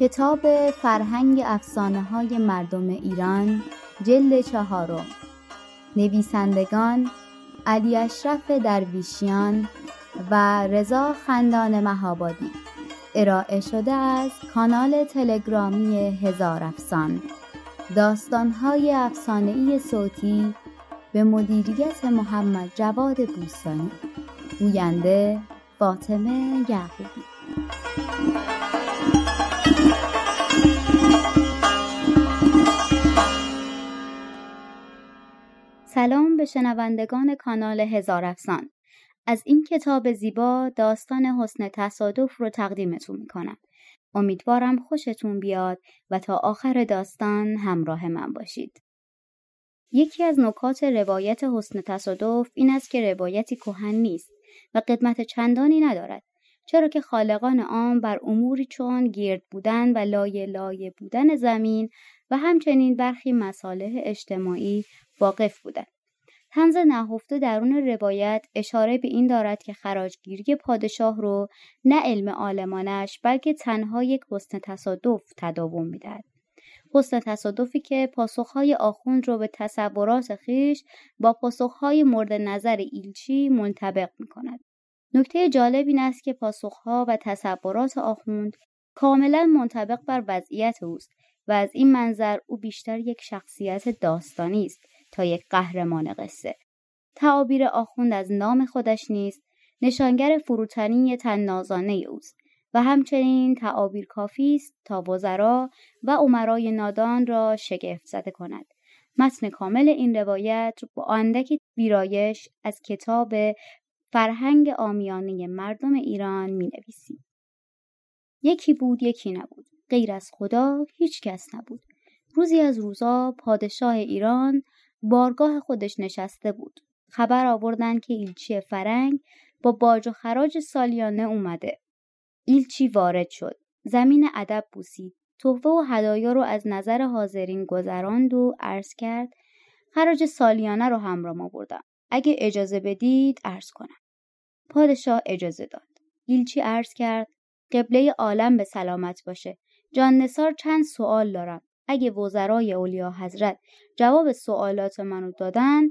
کتاب فرهنگ افسانه های مردم ایران جلد چهارم. نویسندگان علی اشرف درویشیان و رضا خندان مهابادی. ارائه شده از کانال تلگرامی هزار افسان. داستانهای افسانهای صوتی به مدیریت محمد جواد بوستانی. گوینده فاطمه یعقوبی. سلام به شنوندگان کانال هزار افسان. از این کتاب زیبا داستان حسن تصادف رو تقدیمتون می‌کنم. امیدوارم خوشتون بیاد و تا آخر داستان همراه من باشید. یکی از نکات روایت حسن تصادف این است که روایتی کهن نیست و قدمت چندانی ندارد چرا که خالقان آن بر اموری چون گرد بودن و لایه لایه بودن زمین و همچنین برخی مصالح اجتماعی واقف بودند. تنز نهفته درون روایت اشاره به این دارد که خراجگیری پادشاه رو نه علم عالمانش بلکه تنها یک حسن تصادف تداوم می‌دهد حسن تصادفی که پاسخهای آخوند رو به تصورات خیش با پاسخهای مورد نظر ایلچی منطبق می کند. نکته جالب این است که پاسخها و تصورات آخوند کاملا منطبق بر وضعیت اوست و از این منظر او بیشتر یک شخصیت داستانی است تا یک قهرمان قصه. تعابیر آخوند از نام خودش نیست نشانگر فروتنی تنازانه اوست و همچنین تعابیر کافی است تا وزرا و عمرای نادان را شگفت زده کند. متن کامل این روایت با اندکی ویرایش از کتاب فرهنگ آمیانه مردم ایران می نویسیم. یکی بود یکی نبود. غیر از خدا هیچ کس نبود. روزی از روزا پادشاه ایران بارگاه خودش نشسته بود. خبر آوردن که ایلچی فرنگ با باج و خراج سالیانه اومده. ایلچی وارد شد. زمین ادب بوسید. تحفه و هدایا رو از نظر حاضرین گذراند و عرض کرد خراج سالیانه رو همراه آوردم. اگه اجازه بدید عرض کنم. پادشاه اجازه داد. ایلچی عرض کرد قبله عالم به سلامت باشه. جان نسار چند سوال دارم. اگه وزرای اولیا حضرت جواب سوالات منو دادن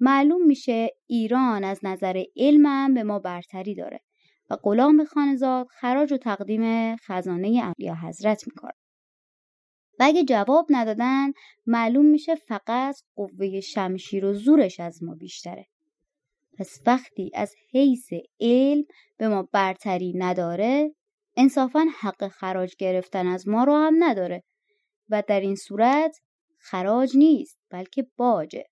معلوم میشه ایران از نظر علمم به ما برتری داره و غلام خانزاد خراج و تقدیم خزانه اولیا حضرت می‌کنه و اگه جواب ندادن معلوم میشه فقط قوه شمشیر و زورش از ما بیشتره. پس وقتی از حیث علم به ما برتری نداره انصافا حق خراج گرفتن از ما رو هم نداره. و در این صورت خراج نیست بلکه باجه.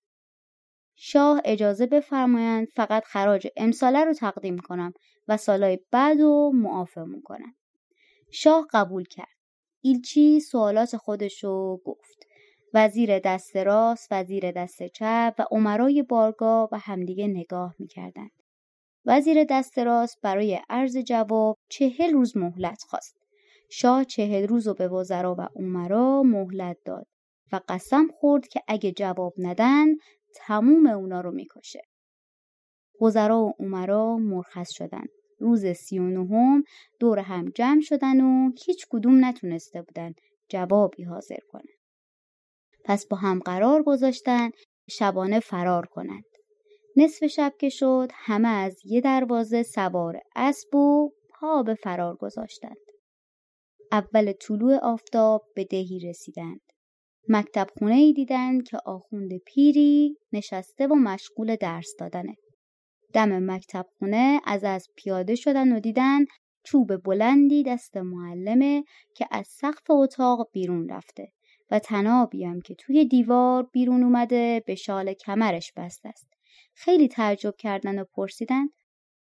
شاه اجازه بفرمایند فقط خراج امساله رو تقدیم کنم و سالهای بعد رو معافمون کنم شاه قبول کرد. ایلچی سوالات خودش رو گفت. وزیر دست راست وزیر دست چپ و عمرای بارگاه و همدیگه نگاه می‌کردند. وزیر دست راست برای عرض جواب چهل روز مهلت خواست. شاه چهل روز رو به وزرا و عمرا مهلت داد و قسم خورد که اگه جواب ندن تموم اونا رو می‌کشه. وزرا و عمرا مرخص شدند. روز سی و نهم دور هم جمع شدن و هیچ کدوم نتونسته بودن جوابی حاضر کنن. پس با هم قرار گذاشتن شبانه فرار کنند. نصف شب که شد همه از یه دروازه سوار اسب و پا به فرار گذاشتند. اول طلوع آفتاب به دهی رسیدند. مکتب خونه ای دیدند که آخوند پیری نشسته و مشغول درس دادنه. دم مکتب خونه از از پیاده شدن و دیدن چوب بلندی دست معلمه که از سقف اتاق بیرون رفته و تنابی هم که توی دیوار بیرون اومده به شال کمرش بسته است. خیلی تعجب کردن و پرسیدن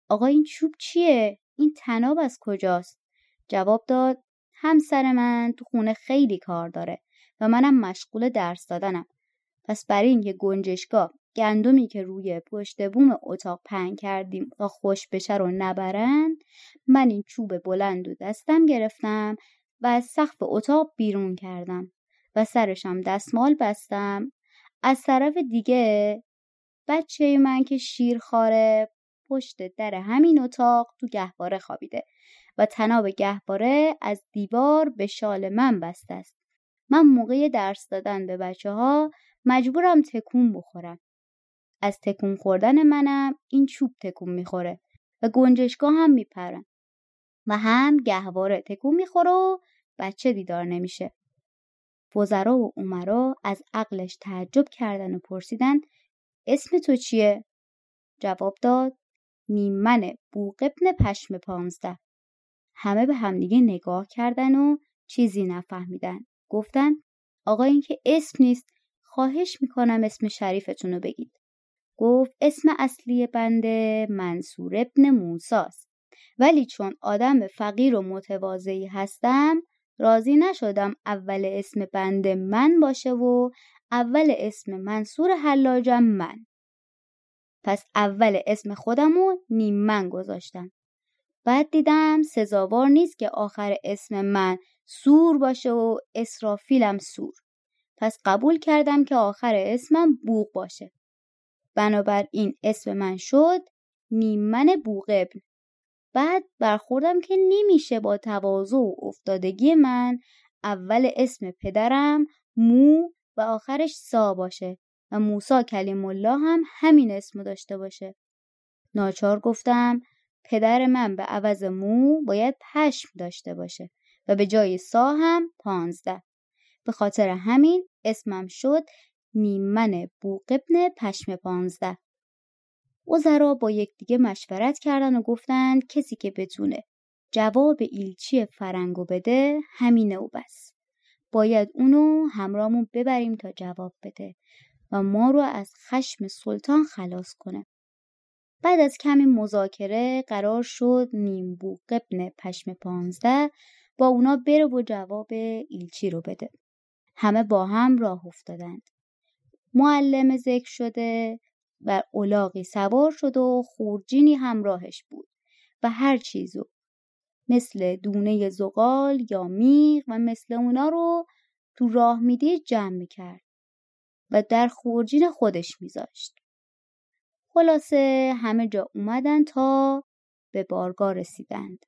آقا این چوب چیه؟ این تناب از کجاست؟ جواب داد همسر من تو خونه خیلی کار داره و منم مشغول درس دادنم. پس برای اینکه گنجشگاه گندمی که روی پشت بوم اتاق پهن کردیم تا خوش بشه رو نبرن من این چوب بلند و دستم گرفتم و از سقف اتاق بیرون کردم و سرشم دستمال بستم. از طرف دیگه بچه من که شیر خاره پشت در همین اتاق تو گهواره خوابیده. و تناب گهباره از دیوار به شال من بسته است. من موقع درس دادن به بچه ها مجبورم تکون بخورم. از تکون خوردن منم این چوب تکون می‌خوره و گنجشگاه هم میپرم. و هم گهواره تکون می‌خوره و بچه بیدار نمیشه. وزرا و عمرا از عقلش تعجب کردن و پرسیدن اسم تو چیه؟ جواب داد نیمن بوق ابن پشم پانزده. همه به همدیگه نگاه کردن و چیزی نفهمیدن. گفتن آقا این که اسم نیست خواهش می‌کنم اسم شریفتون رو بگید. گفت اسم اصلی بنده منصور ابن موساست. ولی چون آدم فقیر و متواضعی هستم راضی نشدم اول اسم بنده من باشه و اول اسم منصور حلاجم من. پس اول اسم خودمو نیم من گذاشتم. بعد دیدم سزاوار نیست که آخر اسم من سور باشه و اسرافیلم سور. پس قبول کردم که آخر اسمم بوغ باشه. بنابراین اسم من شد نیمن بوغبن بعد برخوردم که نمیشه با تواضع و افتادگی من اول اسم پدرم مو و آخرش سا باشه و موسا کلیم الله هم همین اسم داشته باشه. ناچار گفتم پدر من به عوض مو باید پشم داشته باشه و به جای سا هم پانزده. به خاطر همین اسمم شد نیمن بوقبن پشم پانزده. وزرا با یکدیگه مشورت کردن و گفتند کسی که بتونه جواب ایلچی فرنگو بده همینه و بس. باید اونو همرامون ببریم تا جواب بده و ما رو از خشم سلطان خلاص کنه. بعد از کمی مذاکره قرار شد نیمبو قبن پشم پانزده با اونا بره و جواب ایلچی رو بده همه با هم راه افتادند معلم ذکر شده و اولاقی سوار شد و خورجینی همراهش بود و هر چیزو مثل دونه زغال یا میغ و مثل اونا رو تو راه میدی جمع می‌کرد و در خورجین خودش میذاشت. خلاصه همه جا اومدن تا به بارگاه رسیدند.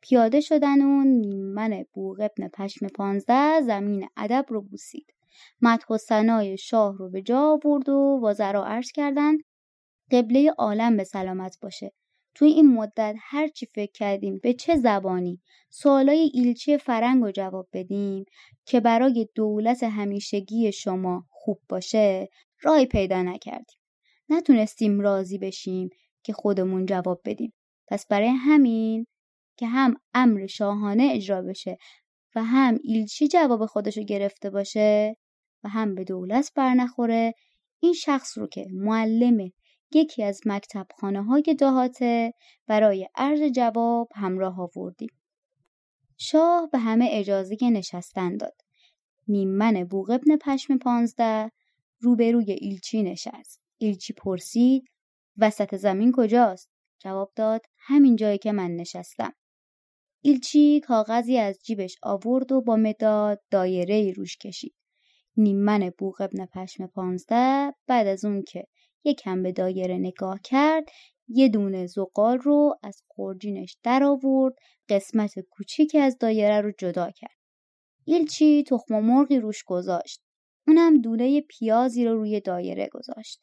پیاده شدن و نیمن بوغ ابن پشم پانزده زمین ادب رو بوسید. مدح و سنای شاه رو به جا آورد و وزرا عرض کردند قبله عالم به سلامت باشه توی این مدت هر چی فکر کردیم به چه زبانی سوالای ایلچی فرنگ رو جواب بدیم که برای دولت همیشگی شما خوب باشه رای پیدا نکردیم نتونستیم راضی بشیم که خودمون جواب بدیم پس برای همین که هم امر شاهانه اجرا بشه و هم ایلچی جواب خودشو گرفته باشه و هم به دولت برنخوره این شخص رو که معلم یکی از مکتب خانه های دهاته برای عرض جواب همراه آوردیم. شاه به همه اجازه نشستن داد. نیممن بوغ ابن پشم پانزده روبروی ایلچی نشست. ایلچی پرسید وسط زمین کجاست؟ جواب داد همین جایی که من نشستم. ایلچی کاغذی از جیبش آورد و با مداد دایره روش کشید. نیممن بوغ ابن پشم پانزده بعد از اون که یکم به دایره نگاه کرد یه دونه زغال رو از خورجینش در آورد قسمت کوچیکی از دایره رو جدا کرد ایلچی تخم مرغی روش گذاشت اونم دونه پیازی رو روی دایره گذاشت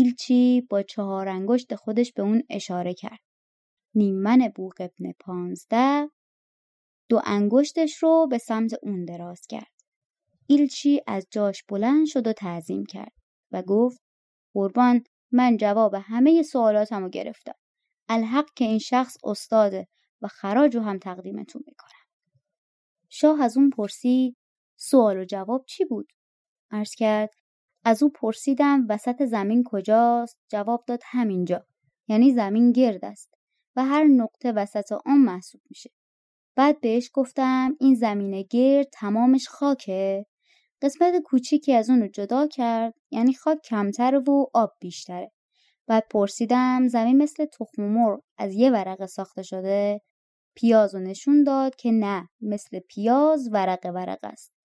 ایلچی با چهار انگشت خودش به اون اشاره کرد. نیمن بوق ابن پانزده دو انگشتش رو به سمت اون دراز کرد. ایلچی از جاش بلند شد و تعظیم کرد و گفت قربان من جواب همه سوالاتمو گرفتم. الحق که این شخص استاده و خراج رو هم تقدیمتون می‌کنم. شاه از اون پرسید سوال و جواب چی بود؟ عرض کرد از او پرسیدم وسط زمین کجاست؟ جواب داد همینجا. یعنی زمین گرد است و هر نقطه وسط آن محسوب میشه. بعد بهش گفتم این زمین گرد تمامش خاکه؟ قسمت کوچیکی از اون رو جدا کرد یعنی خاک کمتر و آب بیشتره. بعد پرسیدم زمین مثل تخم مرغ از یه ورقه ساخته شده؟ پیاز رو نشون داد که نه مثل پیاز ورقه ورقه است.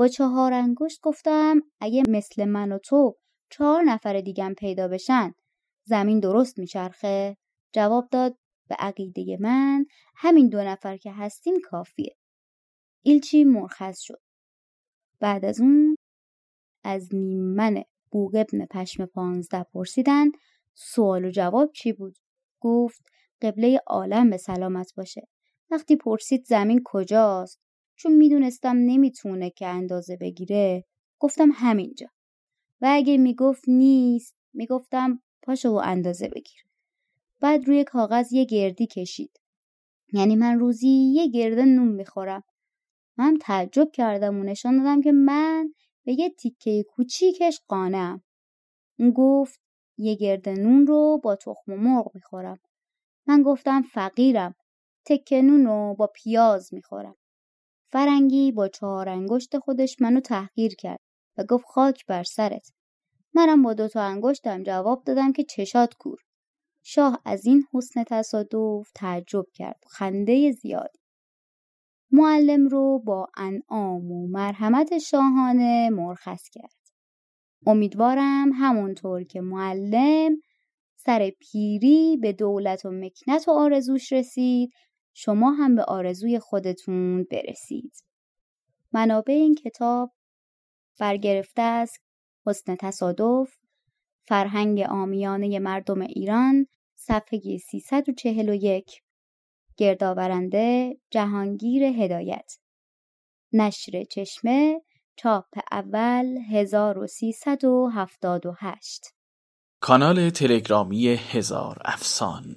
با چهار انگشت گفتم اگه مثل من و تو چهار نفر دیگم پیدا بشن زمین درست میچرخه جواب داد به عقیده من همین دو نفر که هستیم کافیه. ایلچی مرخص شد. بعد از اون از نیمن بوغ ابن پشم پانزده پرسیدن سوال و جواب چی بود؟ گفت قبله عالم به سلامت باشه. وقتی پرسید زمین کجاست چون می‌دونستم نمی‌تونه که اندازه بگیره گفتم همینجا. و اگه می‌گفت نیست می‌گفتم پاشو و اندازه بگیر. بعد روی کاغذ یه گردی کشید. یعنی من روزی یه گرده نون می‌خورم. من تعجب کردم و نشان دادم که من به یه تیکه کوچیکش قانم اون گفت یه گرده نون رو با تخم و مرغ می‌خورم. من گفتم فقیرم تکه نون رو با پیاز می‌خورم. فرنگی با چهار انگشت خودش منو تحقیر کرد و گفت خاک بر سرت. منم با دوتا انگشتم جواب دادم که چشات کور. شاه از این حسن تصادف تعجب کرد. خنده زیادی معلم رو با انعام و مرحمت شاهانه مرخص کرد. امیدوارم همونطور که معلم سر پیری به دولت و مکنت و آرزوش رسید شما هم به آرزوی خودتون برسید. منابع این کتاب برگرفته از حسن تصادف فرهنگ آمیانه مردم ایران صفحه 341 گردآورنده جهانگیر هدایت. نشر چشمه چاپ اول 1378 کانال تلگرامی هزار افسان